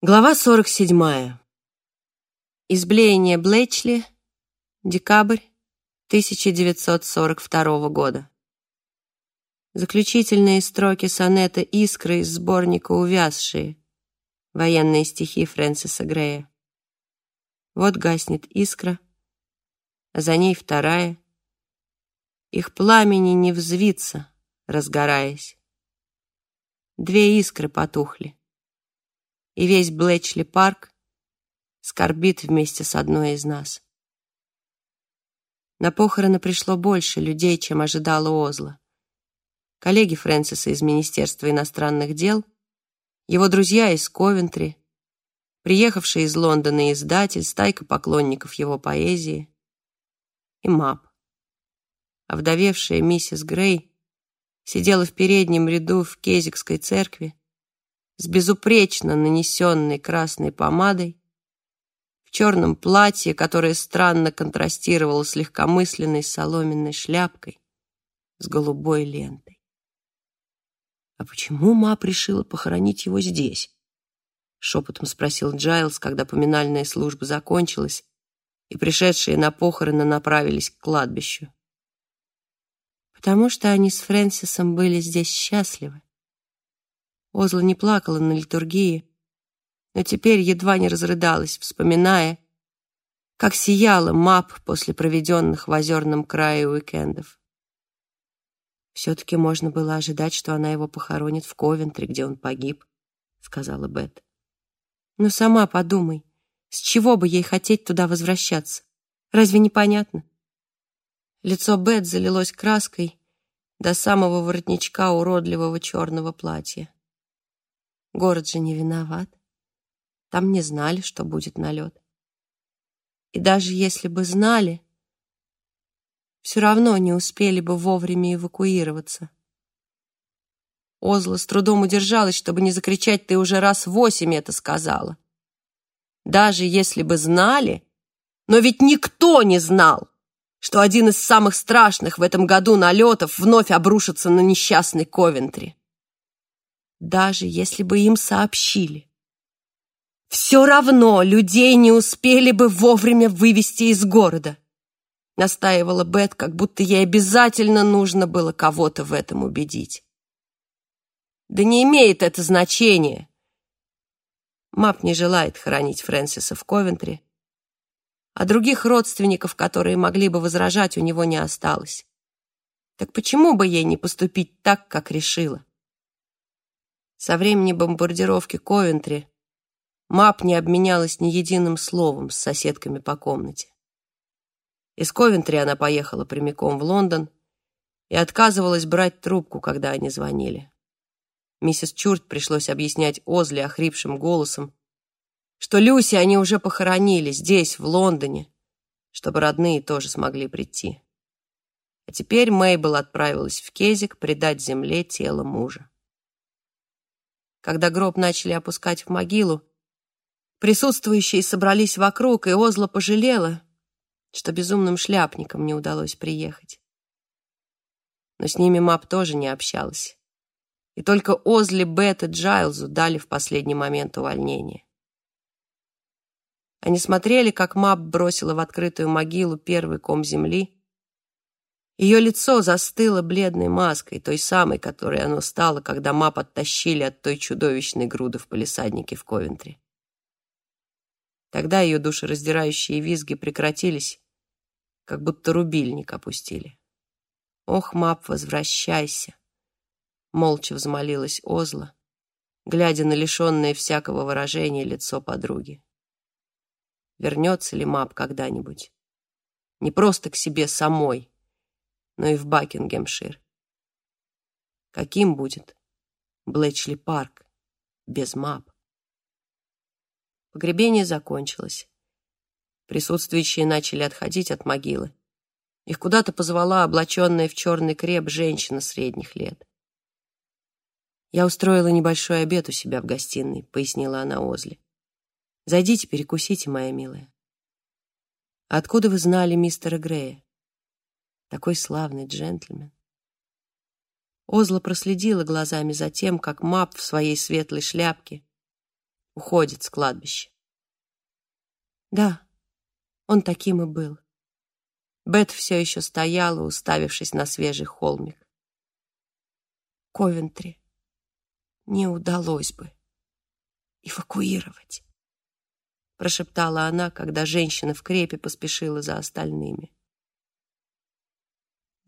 Глава 47. Изблеяние Блэчли. Декабрь 1942 года. Заключительные строки сонета «Искры» из сборника «Увязшие». Военные стихи Фрэнсиса Грея. Вот гаснет искра, а за ней вторая. Их пламени не взвиться, разгораясь. Две искры потухли и весь Блэчли-парк скорбит вместе с одной из нас. На похороны пришло больше людей, чем ожидала Озла. Коллеги Фрэнсиса из Министерства иностранных дел, его друзья из Ковентри, приехавший из Лондона издатель, стайка поклонников его поэзии и мап. Овдовевшая миссис Грей сидела в переднем ряду в Кезикской церкви с безупречно нанесенной красной помадой, в черном платье, которое странно контрастировало с легкомысленной соломенной шляпкой с голубой лентой. «А почему Мап решила похоронить его здесь?» — шепотом спросил Джайлз, когда поминальная служба закончилась, и пришедшие на похороны направились к кладбищу. «Потому что они с Фрэнсисом были здесь счастливы», Озла не плакала на литургии, но теперь едва не разрыдалась, вспоминая, как сияла мап после проведенных в озерном крае уикендов. «Все-таки можно было ожидать, что она его похоронит в Ковентри, где он погиб», — сказала Бет. «Но сама подумай, с чего бы ей хотеть туда возвращаться? Разве не понятно?» Лицо Бет залилось краской до самого воротничка уродливого черного платья. Город же не виноват. Там не знали, что будет налет. И даже если бы знали, все равно не успели бы вовремя эвакуироваться. Озла с трудом удержалась, чтобы не закричать «ты уже раз восемь это сказала». Даже если бы знали, но ведь никто не знал, что один из самых страшных в этом году налетов вновь обрушится на несчастный Ковентри даже если бы им сообщили. Все равно людей не успели бы вовремя вывести из города, настаивала Бет, как будто ей обязательно нужно было кого-то в этом убедить. Да не имеет это значения. Мап не желает хоронить Фрэнсиса в Ковентри, а других родственников, которые могли бы возражать, у него не осталось. Так почему бы ей не поступить так, как решила? Со времени бомбардировки Ковентри Мап не обменялась ни единым словом с соседками по комнате. Из Ковентри она поехала прямиком в Лондон и отказывалась брать трубку, когда они звонили. Миссис Чурт пришлось объяснять Озли охрипшим голосом, что Люси они уже похоронили здесь, в Лондоне, чтобы родные тоже смогли прийти. А теперь Мейбл отправилась в Кезик предать земле тело мужа. Когда гроб начали опускать в могилу, присутствующие собрались вокруг, и Озла пожалела, что безумным шляпникам не удалось приехать. Но с ними Мап тоже не общалась. И только Озли, Бет и Джайлзу дали в последний момент увольнение. Они смотрели, как Мап бросила в открытую могилу первый ком земли, ее лицо застыло бледной маской, той самой, которой оно стало, когда мап оттащили от той чудовищной груды в полисаднике в Ковентри. Тогда ее душераздирающие визги прекратились, как будто рубильник опустили. «Ох, мап, возвращайся!» Молча взмолилась Озла, глядя на лишенное всякого выражения лицо подруги. Вернется ли мап когда-нибудь? Не просто к себе самой, но и в Бакингемшир. Каким будет Блэчли парк без мап? Погребение закончилось. Присутствующие начали отходить от могилы. Их куда-то позвала облаченная в черный креп женщина средних лет. «Я устроила небольшой обед у себя в гостиной», — пояснила она Озли. «Зайдите, перекусите, моя милая». «Откуда вы знали мистера Грея?» Такой славный джентльмен. Озла проследила глазами за тем, как Мап в своей светлой шляпке уходит с кладбища. Да, он таким и был. Бет все еще стояла, уставившись на свежий холмик. Ковентри не удалось бы эвакуировать, прошептала она, когда женщина в крепе поспешила за остальными.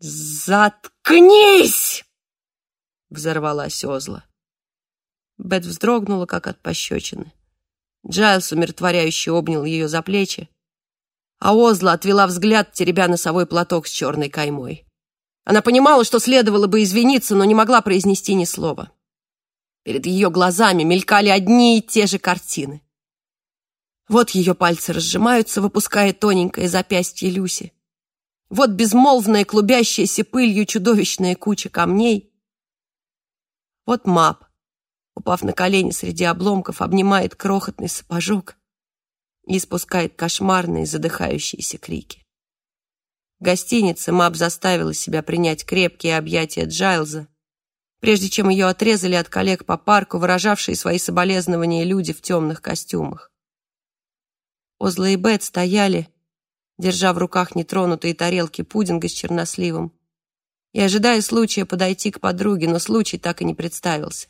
«Заткнись!» — взорвалась Озла. Бет вздрогнула, как от пощечины. Джайлс умиротворяюще обнял ее за плечи, а Озла отвела взгляд, теребя носовой платок с черной каймой. Она понимала, что следовало бы извиниться, но не могла произнести ни слова. Перед ее глазами мелькали одни и те же картины. Вот ее пальцы разжимаются, выпуская тоненькое запястье Люси. Вот безмолвная, клубящаяся пылью чудовищная куча камней. Вот мап, упав на колени среди обломков, обнимает крохотный сапожок и испускает кошмарные задыхающиеся крики. В гостинице Мап заставила себя принять крепкие объятия Джайлза, прежде чем ее отрезали от коллег по парку, выражавшие свои соболезнования люди в темных костюмах. Озла и Бет стояли, держа в руках нетронутые тарелки пудинга с черносливом, и ожидая случая подойти к подруге, но случай так и не представился.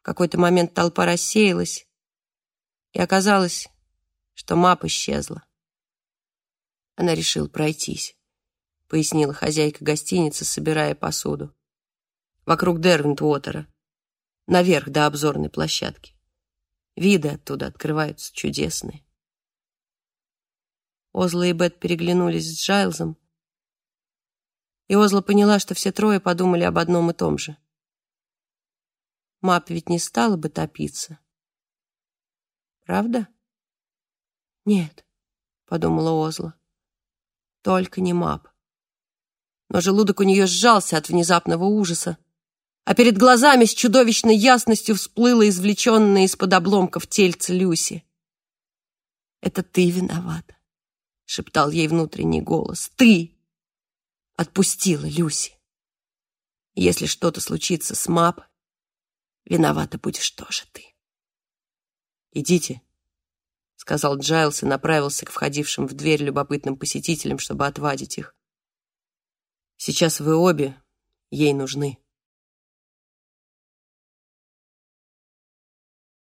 В какой-то момент толпа рассеялась, и оказалось, что мап исчезла. Она решила пройтись, пояснила хозяйка гостиницы, собирая посуду. Вокруг Дервинтвотера, наверх до обзорной площадки. Виды оттуда открываются чудесные. Озла и Бет переглянулись с Джайлзом, и Озла поняла, что все трое подумали об одном и том же. Мап ведь не стала бы топиться. Правда? «Нет», — подумала Озла, — «только не мап». Но желудок у нее сжался от внезапного ужаса, а перед глазами с чудовищной ясностью всплыло извлеченное из-под обломков тельце Люси. «Это ты виновата», — шептал ей внутренний голос. «Ты отпустила Люси. Если что-то случится с Мап, виновата будешь тоже ты». «Идите», сказал Джайлс и направился к входившим в дверь любопытным посетителям, чтобы отвадить их. Сейчас вы обе ей нужны.